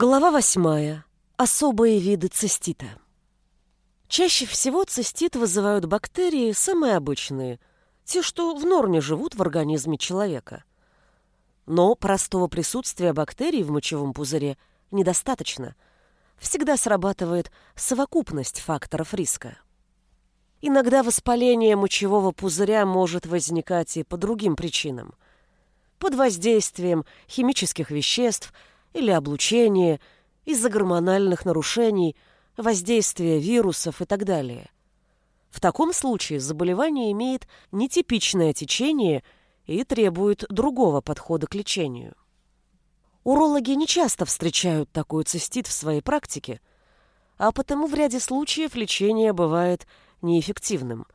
Глава восьмая. Особые виды цистита. Чаще всего цистит вызывают бактерии самые обычные, те, что в норме живут в организме человека. Но простого присутствия бактерий в мочевом пузыре недостаточно. Всегда срабатывает совокупность факторов риска. Иногда воспаление мочевого пузыря может возникать и по другим причинам. Под воздействием химических веществ – или облучение, из-за гормональных нарушений, воздействия вирусов и так далее. В таком случае заболевание имеет нетипичное течение и требует другого подхода к лечению. Урологи не часто встречают такой цистит в своей практике, а потому в ряде случаев лечение бывает неэффективным.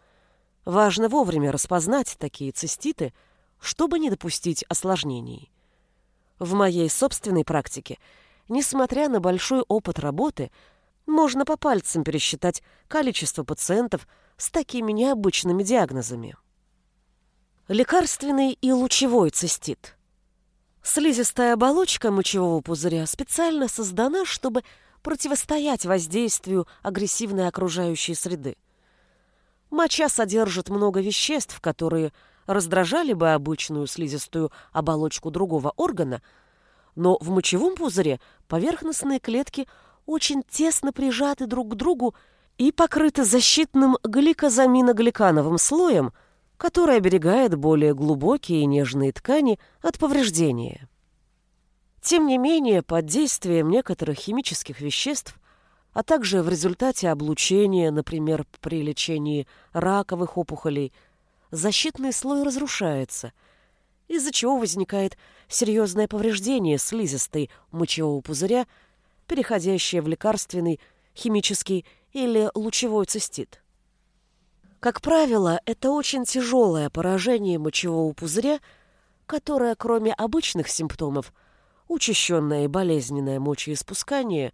Важно вовремя распознать такие циститы, чтобы не допустить осложнений. В моей собственной практике, несмотря на большой опыт работы, можно по пальцам пересчитать количество пациентов с такими необычными диагнозами. Лекарственный и лучевой цистит. Слизистая оболочка мочевого пузыря специально создана, чтобы противостоять воздействию агрессивной окружающей среды. Моча содержит много веществ, которые раздражали бы обычную слизистую оболочку другого органа, но в мочевом пузыре поверхностные клетки очень тесно прижаты друг к другу и покрыты защитным гликозаминогликановым слоем, который оберегает более глубокие и нежные ткани от повреждения. Тем не менее, под действием некоторых химических веществ, а также в результате облучения, например, при лечении раковых опухолей – защитный слой разрушается, из-за чего возникает серьезное повреждение слизистой мочевого пузыря, переходящее в лекарственный, химический или лучевой цистит. Как правило, это очень тяжелое поражение мочевого пузыря, которое, кроме обычных симптомов, учащенное и болезненное мочеиспускание,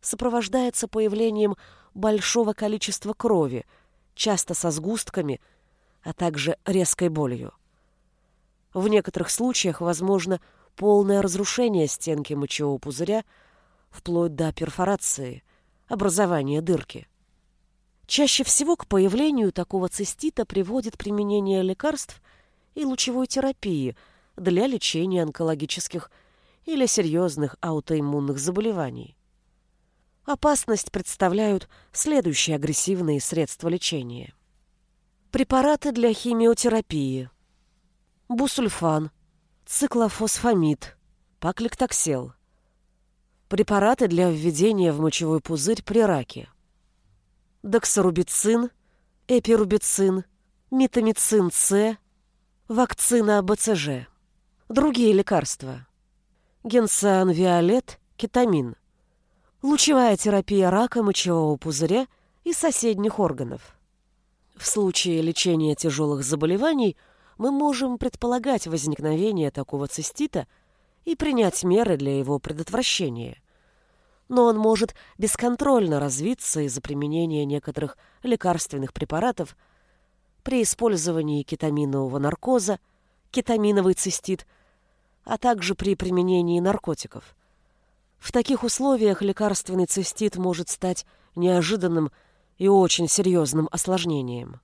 сопровождается появлением большого количества крови, часто со сгустками – а также резкой болью. В некоторых случаях возможно полное разрушение стенки мочевого пузыря вплоть до перфорации, образования дырки. Чаще всего к появлению такого цистита приводит применение лекарств и лучевой терапии для лечения онкологических или серьезных аутоиммунных заболеваний. Опасность представляют следующие агрессивные средства лечения – Препараты для химиотерапии. Бусульфан, циклофосфамид, пакликтоксел. Препараты для введения в мочевой пузырь при раке. Доксорубицин, эпирубицин, митомицин С, вакцина БЦЖ. Другие лекарства. Генсан Виолет, кетамин. Лучевая терапия рака мочевого пузыря и соседних органов. В случае лечения тяжелых заболеваний мы можем предполагать возникновение такого цистита и принять меры для его предотвращения. Но он может бесконтрольно развиться из-за применения некоторых лекарственных препаратов при использовании кетаминового наркоза, кетаминовый цистит, а также при применении наркотиков. В таких условиях лекарственный цистит может стать неожиданным и очень серьезным осложнением.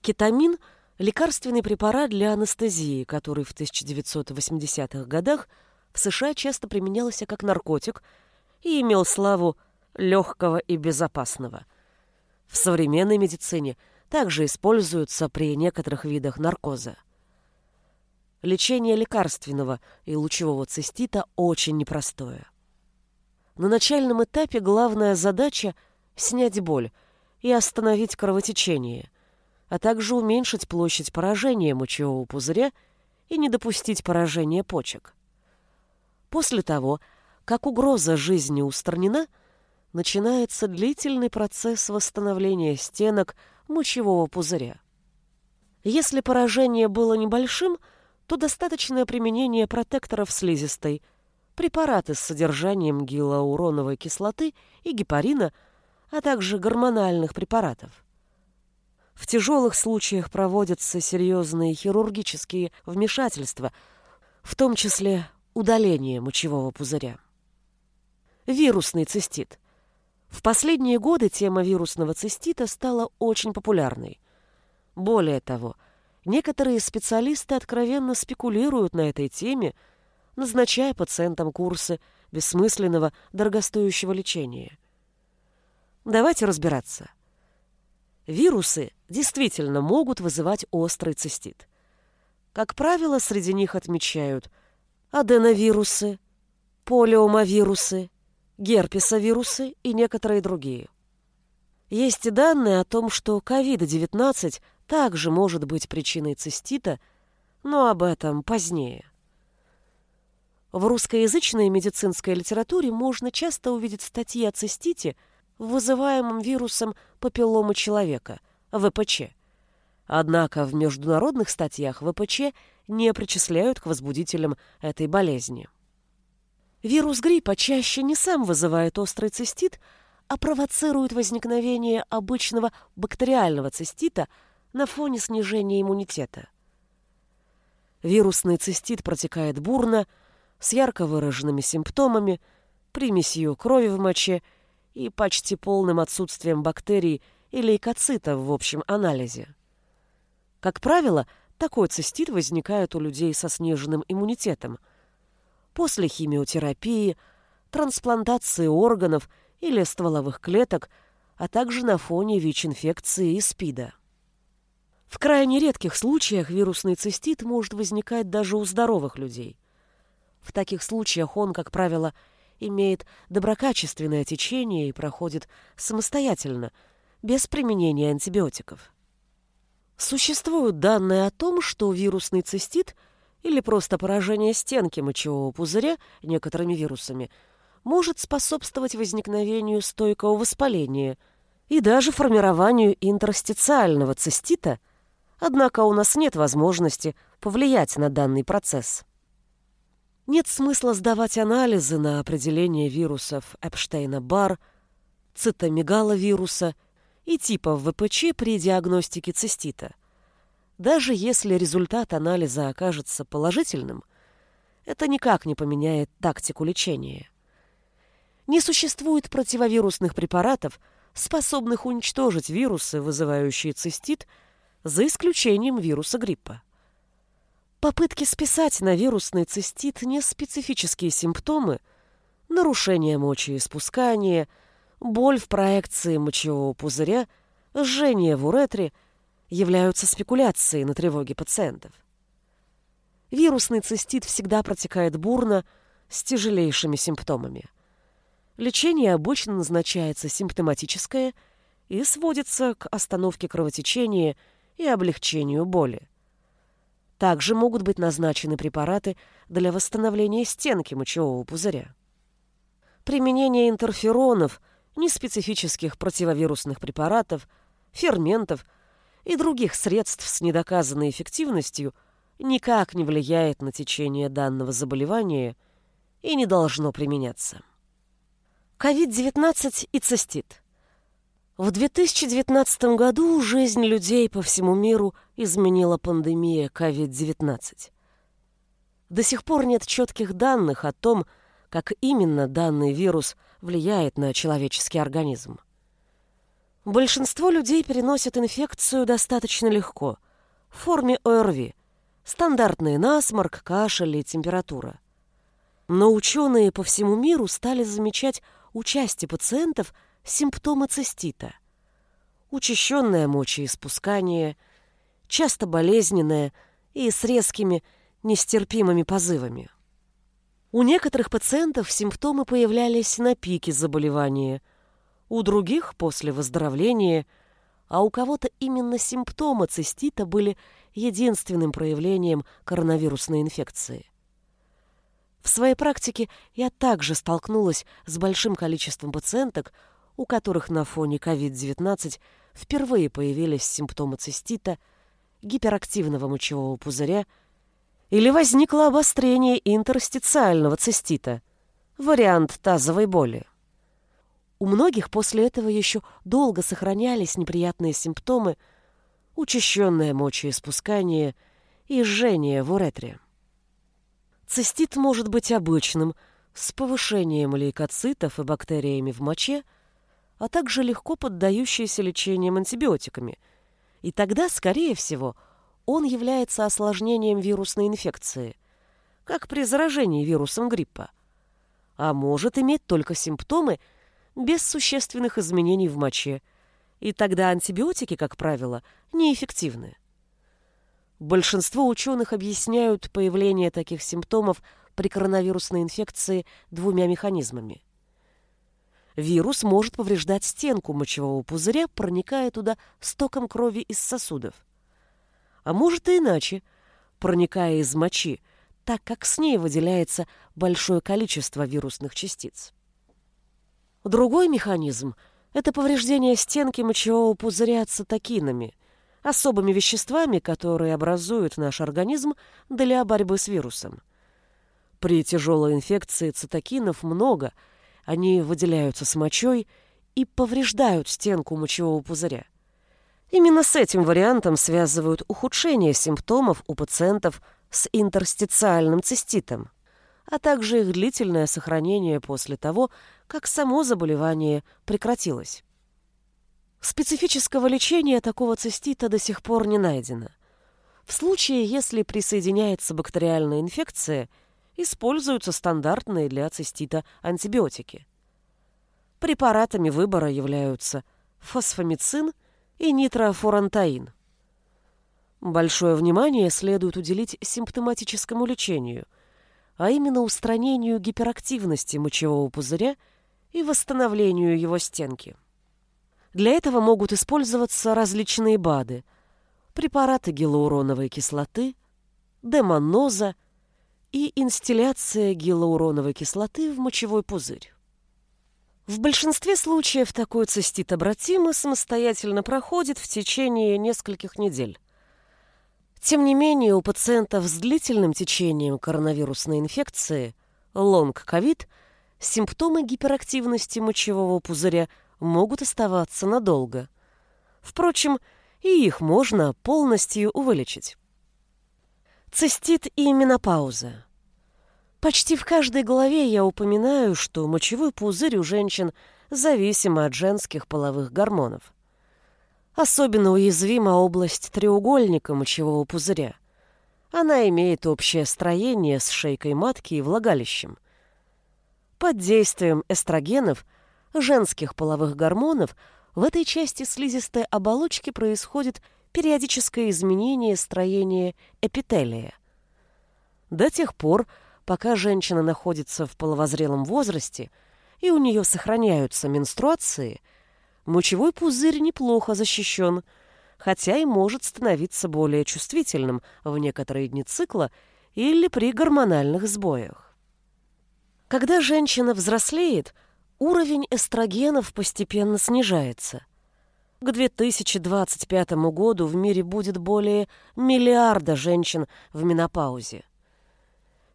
Кетамин – лекарственный препарат для анестезии, который в 1980-х годах в США часто применялся как наркотик и имел славу легкого и безопасного. В современной медицине также используется при некоторых видах наркоза. Лечение лекарственного и лучевого цистита очень непростое. На начальном этапе главная задача – снять боль и остановить кровотечение, а также уменьшить площадь поражения мочевого пузыря и не допустить поражения почек. После того, как угроза жизни устранена, начинается длительный процесс восстановления стенок мочевого пузыря. Если поражение было небольшим, то достаточное применение протекторов слизистой, препараты с содержанием гиалуроновой кислоты и гепарина – а также гормональных препаратов. В тяжелых случаях проводятся серьезные хирургические вмешательства, в том числе удаление мочевого пузыря. Вирусный цистит. В последние годы тема вирусного цистита стала очень популярной. Более того, некоторые специалисты откровенно спекулируют на этой теме, назначая пациентам курсы бессмысленного, дорогостоящего лечения. Давайте разбираться. Вирусы действительно могут вызывать острый цистит. Как правило, среди них отмечают аденовирусы, полиомовирусы, герпесовирусы и некоторые другие. Есть и данные о том, что COVID-19 также может быть причиной цистита, но об этом позднее. В русскоязычной медицинской литературе можно часто увидеть статьи о цистите, вызываемом вирусом папилломы человека, ВПЧ. Однако в международных статьях ВПЧ не причисляют к возбудителям этой болезни. Вирус гриппа чаще не сам вызывает острый цистит, а провоцирует возникновение обычного бактериального цистита на фоне снижения иммунитета. Вирусный цистит протекает бурно, с ярко выраженными симптомами, примесью крови в моче и почти полным отсутствием бактерий и лейкоцитов в общем анализе. Как правило, такой цистит возникает у людей со сниженным иммунитетом. После химиотерапии, трансплантации органов или стволовых клеток, а также на фоне ВИЧ-инфекции и СПИДа. В крайне редких случаях вирусный цистит может возникать даже у здоровых людей. В таких случаях он, как правило, имеет доброкачественное течение и проходит самостоятельно, без применения антибиотиков. Существуют данные о том, что вирусный цистит или просто поражение стенки мочевого пузыря некоторыми вирусами может способствовать возникновению стойкого воспаления и даже формированию интерстициального цистита, однако у нас нет возможности повлиять на данный процесс. Нет смысла сдавать анализы на определение вирусов Эпштейна-Барр, цитомегаловируса и типов ВПЧ при диагностике цистита. Даже если результат анализа окажется положительным, это никак не поменяет тактику лечения. Не существует противовирусных препаратов, способных уничтожить вирусы, вызывающие цистит, за исключением вируса гриппа. Попытки списать на вирусный цистит неспецифические симптомы, нарушение мочеиспускания, боль в проекции мочевого пузыря, жжение в уретре являются спекуляцией на тревоге пациентов. Вирусный цистит всегда протекает бурно, с тяжелейшими симптомами. Лечение обычно назначается симптоматическое и сводится к остановке кровотечения и облегчению боли. Также могут быть назначены препараты для восстановления стенки мочевого пузыря. Применение интерферонов, неспецифических противовирусных препаратов, ферментов и других средств с недоказанной эффективностью никак не влияет на течение данного заболевания и не должно применяться. COVID-19 и цистит. В 2019 году жизнь людей по всему миру изменила пандемия COVID-19. До сих пор нет четких данных о том, как именно данный вирус влияет на человеческий организм. Большинство людей переносят инфекцию достаточно легко, в форме ОРВИ, стандартный насморк, кашель и температура. Но ученые по всему миру стали замечать у части пациентов – симптомы цистита. Учащенное мочеиспускание, часто болезненное и с резкими, нестерпимыми позывами. У некоторых пациентов симптомы появлялись на пике заболевания, у других – после выздоровления, а у кого-то именно симптомы цистита были единственным проявлением коронавирусной инфекции. В своей практике я также столкнулась с большим количеством пациенток, у которых на фоне COVID-19 впервые появились симптомы цистита, гиперактивного мочевого пузыря или возникло обострение интерстициального цистита, вариант тазовой боли. У многих после этого еще долго сохранялись неприятные симптомы, учащенное мочеиспускание и жжение в уретре. Цистит может быть обычным, с повышением лейкоцитов и бактериями в моче, а также легко поддающиеся лечением антибиотиками. И тогда, скорее всего, он является осложнением вирусной инфекции, как при заражении вирусом гриппа, а может иметь только симптомы без существенных изменений в моче, и тогда антибиотики, как правило, неэффективны. Большинство ученых объясняют появление таких симптомов при коронавирусной инфекции двумя механизмами. Вирус может повреждать стенку мочевого пузыря, проникая туда стоком крови из сосудов. А может и иначе, проникая из мочи, так как с ней выделяется большое количество вирусных частиц. Другой механизм – это повреждение стенки мочевого пузыря цитокинами, особыми веществами, которые образуют наш организм для борьбы с вирусом. При тяжелой инфекции цитокинов много, они выделяются с мочой и повреждают стенку мочевого пузыря. Именно с этим вариантом связывают ухудшение симптомов у пациентов с интерстициальным циститом, а также их длительное сохранение после того, как само заболевание прекратилось. Специфического лечения такого цистита до сих пор не найдено. В случае, если присоединяется бактериальная инфекция – используются стандартные для цистита антибиотики. Препаратами выбора являются фосфомицин и нитрофурантаин. Большое внимание следует уделить симптоматическому лечению, а именно устранению гиперактивности мочевого пузыря и восстановлению его стенки. Для этого могут использоваться различные БАДы, препараты гиалуроновой кислоты, демоноза, и инстилляция гиалуроновой кислоты в мочевой пузырь. В большинстве случаев такой цистит обратимый самостоятельно проходит в течение нескольких недель. Тем не менее, у пациентов с длительным течением коронавирусной инфекции, лонг-ковид, симптомы гиперактивности мочевого пузыря могут оставаться надолго. Впрочем, и их можно полностью вылечить. Цистит и менопауза. Почти в каждой главе я упоминаю, что мочевой пузырь у женщин зависим от женских половых гормонов. Особенно уязвима область треугольника мочевого пузыря. Она имеет общее строение с шейкой матки и влагалищем. Под действием эстрогенов, женских половых гормонов, в этой части слизистой оболочки происходит периодическое изменение строения эпителия. До тех пор, пока женщина находится в половозрелом возрасте и у нее сохраняются менструации, мочевой пузырь неплохо защищен, хотя и может становиться более чувствительным в некоторые дни цикла или при гормональных сбоях. Когда женщина взрослеет, уровень эстрогенов постепенно снижается – к 2025 году в мире будет более миллиарда женщин в менопаузе.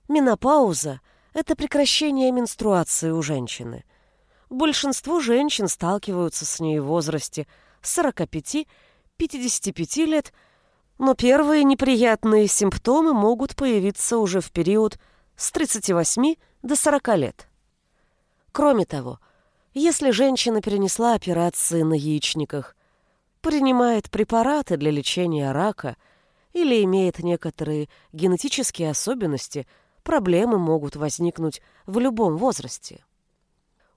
Менопауза – это прекращение менструации у женщины. Большинство женщин сталкиваются с ней в возрасте 45-55 лет, но первые неприятные симптомы могут появиться уже в период с 38 до 40 лет. Кроме того, если женщина перенесла операции на яичниках принимает препараты для лечения рака или имеет некоторые генетические особенности, проблемы могут возникнуть в любом возрасте.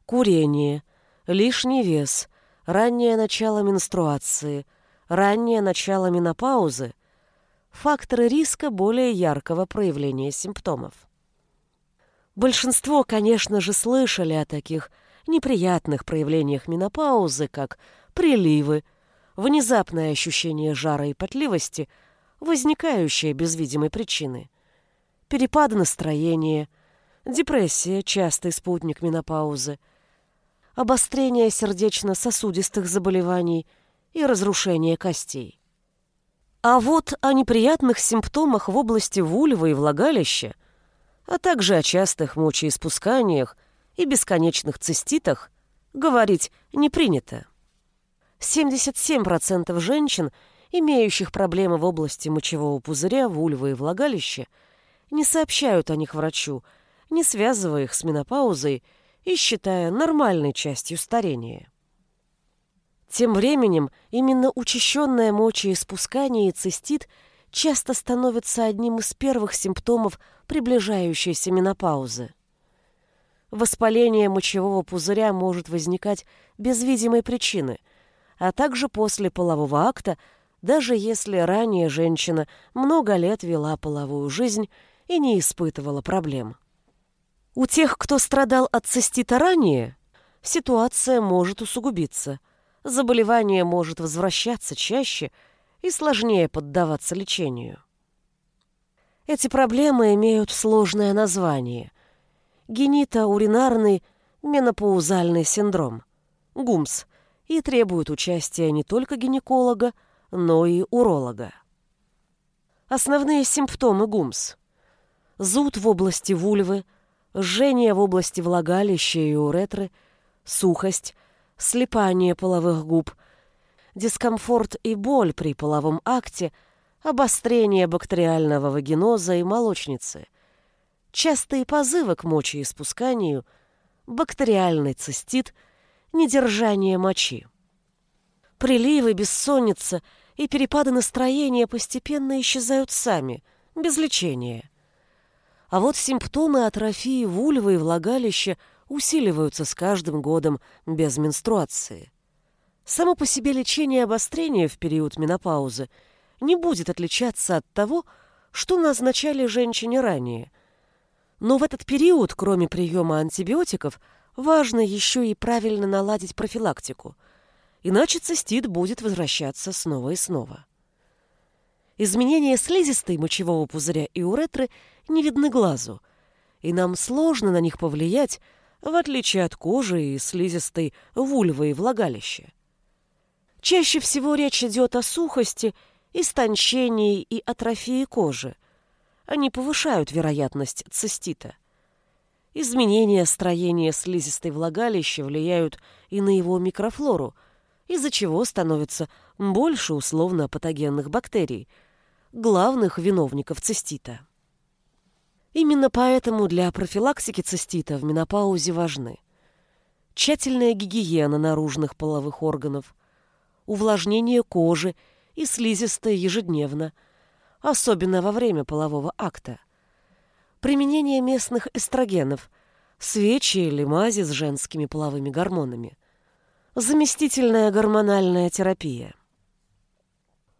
Курение, лишний вес, раннее начало менструации, раннее начало менопаузы – факторы риска более яркого проявления симптомов. Большинство, конечно же, слышали о таких неприятных проявлениях менопаузы, как приливы, внезапное ощущение жара и потливости, возникающее без видимой причины, перепады настроения, депрессия, частый спутник менопаузы, обострение сердечно-сосудистых заболеваний и разрушение костей. А вот о неприятных симптомах в области вульвы и влагалища, а также о частых мочеиспусканиях и бесконечных циститах говорить не принято. 77% женщин, имеющих проблемы в области мочевого пузыря, вульвы и влагалища, не сообщают о них врачу, не связывая их с менопаузой и считая нормальной частью старения. Тем временем именно учащенное мочеиспускание и цистит часто становятся одним из первых симптомов приближающейся менопаузы. Воспаление мочевого пузыря может возникать без видимой причины, а также после полового акта, даже если ранее женщина много лет вела половую жизнь и не испытывала проблем. У тех, кто страдал от цистита ранее, ситуация может усугубиться – заболевание может возвращаться чаще и сложнее поддаваться лечению. Эти проблемы имеют сложное название. Генитоуринарный менопаузальный синдром, ГУМС, и требуют участия не только гинеколога, но и уролога. Основные симптомы ГУМС. Зуд в области вульвы, жжение в области влагалища и уретры, сухость – слипание половых губ, дискомфорт и боль при половом акте, обострение бактериального вагиноза и молочницы, частые позывы к мочеиспусканию, бактериальный цистит, недержание мочи. Приливы, бессонница и перепады настроения постепенно исчезают сами, без лечения. А вот симптомы атрофии вульвы и влагалища усиливаются с каждым годом без менструации. Само по себе лечение обострения в период менопаузы не будет отличаться от того, что назначали женщине ранее. Но в этот период, кроме приема антибиотиков, важно еще и правильно наладить профилактику, иначе цистит будет возвращаться снова и снова. Изменения слизистой мочевого пузыря и уретры не видны глазу, и нам сложно на них повлиять, в отличие от кожи и слизистой вульвы и влагалища. Чаще всего речь идет о сухости, истончении и атрофии кожи. Они повышают вероятность цистита. Изменения строения слизистой влагалища влияют и на его микрофлору, из-за чего становится больше условно-патогенных бактерий, главных виновников цистита. Именно поэтому для профилактики цистита в менопаузе важны тщательная гигиена наружных половых органов, увлажнение кожи и слизистой ежедневно, особенно во время полового акта, применение местных эстрогенов, свечи или мази с женскими половыми гормонами, заместительная гормональная терапия.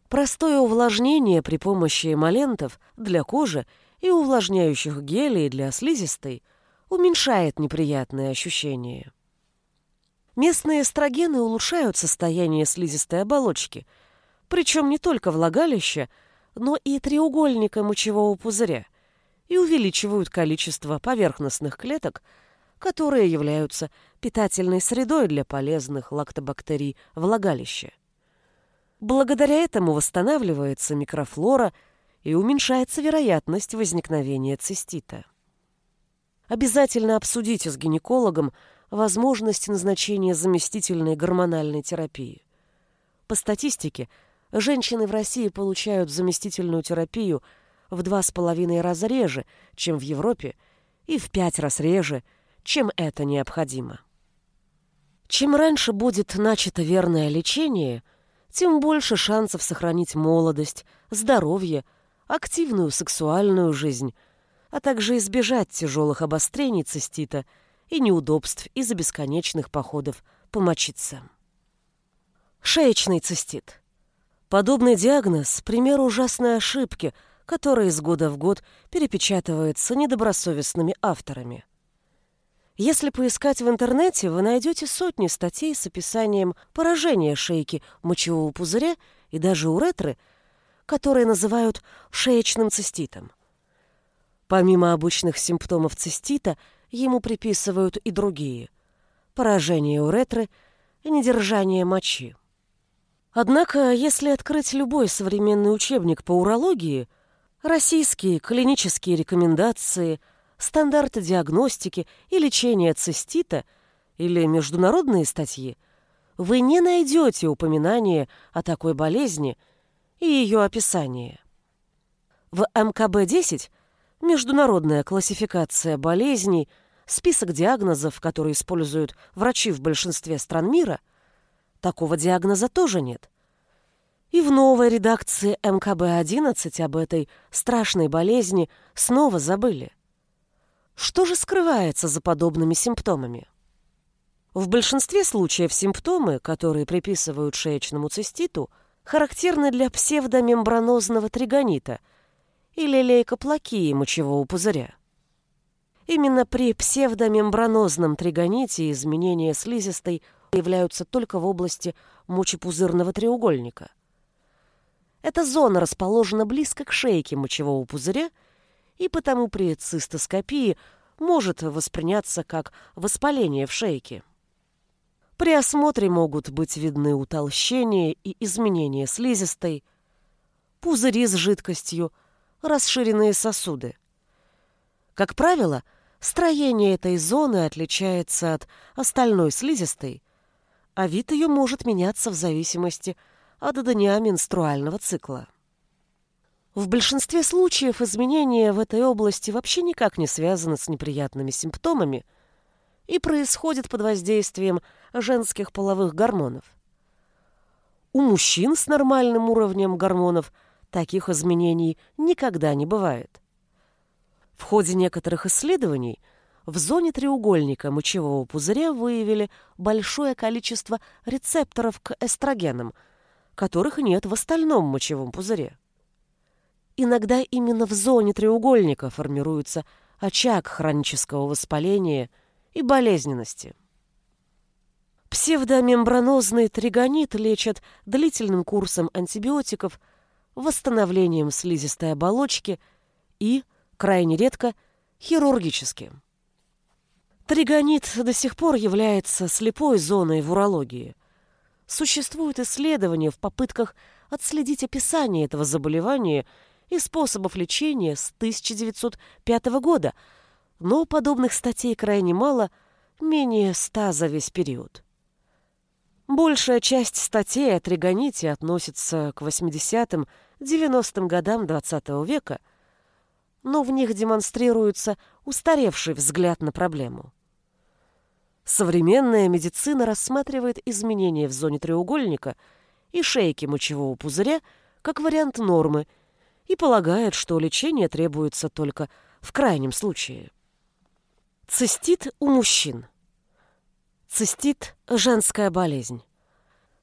Простое увлажнение при помощи эмолентов для кожи – и увлажняющих гелей для слизистой уменьшает неприятные ощущения. Местные эстрогены улучшают состояние слизистой оболочки, причем не только влагалища, но и треугольника мочевого пузыря, и увеличивают количество поверхностных клеток, которые являются питательной средой для полезных лактобактерий влагалища. Благодаря этому восстанавливается микрофлора – и уменьшается вероятность возникновения цистита. Обязательно обсудите с гинекологом возможность назначения заместительной гормональной терапии. По статистике, женщины в России получают заместительную терапию в два с половиной раза реже, чем в Европе, и в пять раз реже, чем это необходимо. Чем раньше будет начато верное лечение, тем больше шансов сохранить молодость, здоровье, активную сексуальную жизнь, а также избежать тяжелых обострений цистита и неудобств из-за бесконечных походов помочиться. Шеечный цистит. Подобный диагноз – пример ужасной ошибки, которая из года в год перепечатывается недобросовестными авторами. Если поискать в интернете, вы найдете сотни статей с описанием поражения шейки мочевого пузыря и даже уретры – которые называют шеечным циститом. Помимо обычных симптомов цистита, ему приписывают и другие – поражение уретры и недержание мочи. Однако, если открыть любой современный учебник по урологии, российские клинические рекомендации, стандарты диагностики и лечения цистита или международные статьи, вы не найдете упоминания о такой болезни – и ее описание. В МКБ-10 Международная классификация болезней, список диагнозов, которые используют врачи в большинстве стран мира, такого диагноза тоже нет. И в новой редакции МКБ-11 об этой страшной болезни снова забыли. Что же скрывается за подобными симптомами? В большинстве случаев симптомы, которые приписывают шеечному циститу, характерны для псевдомембранозного тригонита или лейкоплакии мочевого пузыря. Именно при псевдомембранозном тригоните изменения слизистой появляются только в области мочепузырного треугольника. Эта зона расположена близко к шейке мочевого пузыря и потому при цистоскопии может восприняться как воспаление в шейке. При осмотре могут быть видны утолщения и изменения слизистой, пузыри с жидкостью, расширенные сосуды. Как правило, строение этой зоны отличается от остальной слизистой, а вид ее может меняться в зависимости от дня менструального цикла. В большинстве случаев изменения в этой области вообще никак не связаны с неприятными симптомами и происходят под воздействием женских половых гормонов. У мужчин с нормальным уровнем гормонов таких изменений никогда не бывает. В ходе некоторых исследований в зоне треугольника мочевого пузыря выявили большое количество рецепторов к эстрогенам, которых нет в остальном мочевом пузыре. Иногда именно в зоне треугольника формируется очаг хронического воспаления и болезненности. Псевдомембранозный тригонит лечат длительным курсом антибиотиков, восстановлением слизистой оболочки и, крайне редко, хирургически. Тригонит до сих пор является слепой зоной в урологии. Существуют исследования в попытках отследить описание этого заболевания и способов лечения с 1905 года, но подобных статей крайне мало, менее ста за весь период. Большая часть статей о тригоните относится к 80-м, 90-м годам XX -го века, но в них демонстрируется устаревший взгляд на проблему. Современная медицина рассматривает изменения в зоне треугольника и шейки мочевого пузыря как вариант нормы – и полагает, что лечение требуется только в крайнем случае. Цистит у мужчин. Цистит – женская болезнь.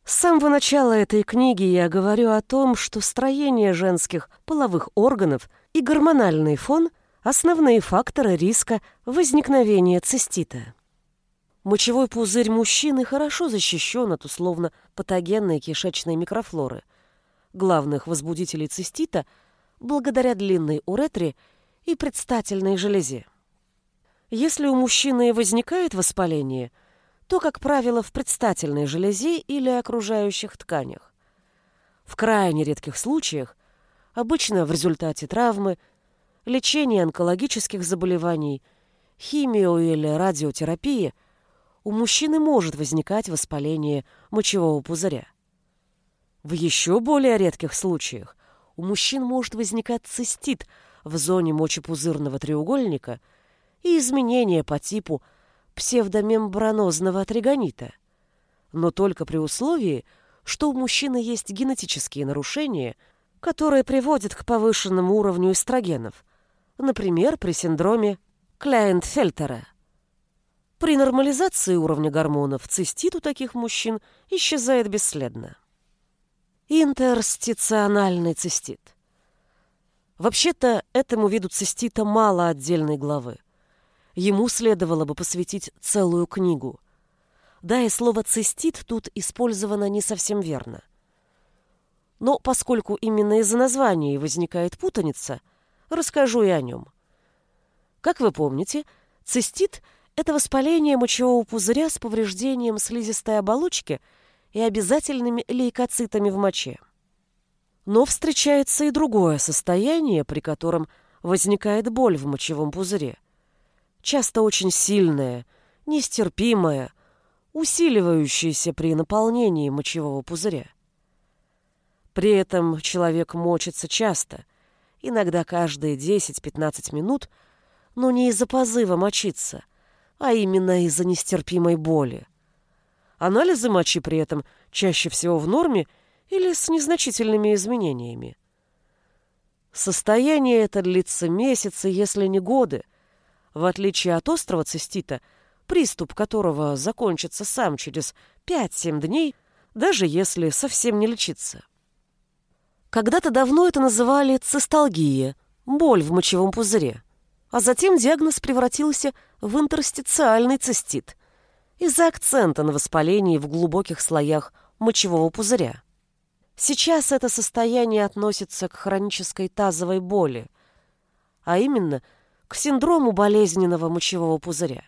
С самого начала этой книги я говорю о том, что строение женских половых органов и гормональный фон – основные факторы риска возникновения цистита. Мочевой пузырь мужчины хорошо защищен от условно-патогенной кишечной микрофлоры. Главных возбудителей цистита – благодаря длинной уретре и предстательной железе. Если у мужчины возникает воспаление, то, как правило, в предстательной железе или окружающих тканях. В крайне редких случаях, обычно в результате травмы, лечения онкологических заболеваний, химио или радиотерапии, у мужчины может возникать воспаление мочевого пузыря. В еще более редких случаях у мужчин может возникать цистит в зоне мочепузырного треугольника и изменения по типу псевдомембранозного тригонита, но только при условии, что у мужчины есть генетические нарушения, которые приводят к повышенному уровню эстрогенов, например, при синдроме Кляйнфельтера. При нормализации уровня гормонов цистит у таких мужчин исчезает бесследно. Интерстициональный цистит. Вообще-то этому виду цистита мало отдельной главы. Ему следовало бы посвятить целую книгу. Да, и слово «цистит» тут использовано не совсем верно. Но поскольку именно из-за названия возникает путаница, расскажу и о нем. Как вы помните, цистит – это воспаление мочевого пузыря с повреждением слизистой оболочки – и обязательными лейкоцитами в моче. Но встречается и другое состояние, при котором возникает боль в мочевом пузыре. Часто очень сильная, нестерпимая, усиливающаяся при наполнении мочевого пузыря. При этом человек мочится часто, иногда каждые 10-15 минут, но не из-за позыва мочиться, а именно из-за нестерпимой боли. Анализы мочи при этом чаще всего в норме или с незначительными изменениями. Состояние это длится месяцы, если не годы. В отличие от острого цистита, приступ которого закончится сам через 5-7 дней, даже если совсем не лечиться. Когда-то давно это называли цисталгия, боль в мочевом пузыре. А затем диагноз превратился в интерстициальный цистит из-за акцента на воспалении в глубоких слоях мочевого пузыря. Сейчас это состояние относится к хронической тазовой боли, а именно к синдрому болезненного мочевого пузыря.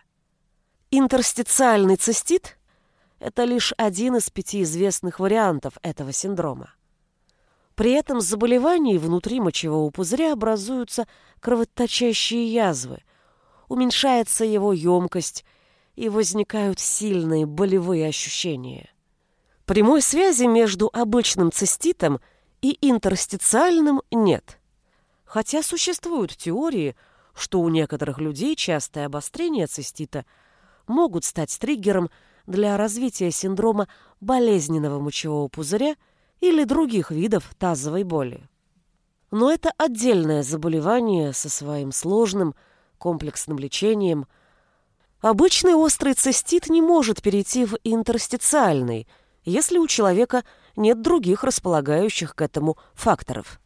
Интерстициальный цистит – это лишь один из пяти известных вариантов этого синдрома. При этом заболевании внутри мочевого пузыря образуются кровоточащие язвы, уменьшается его емкость и возникают сильные болевые ощущения. Прямой связи между обычным циститом и интерстициальным нет. Хотя существуют теории, что у некоторых людей частое обострение цистита могут стать триггером для развития синдрома болезненного мочевого пузыря или других видов тазовой боли. Но это отдельное заболевание со своим сложным комплексным лечением. Обычный острый цистит не может перейти в интерстициальный – если у человека нет других располагающих к этому факторов.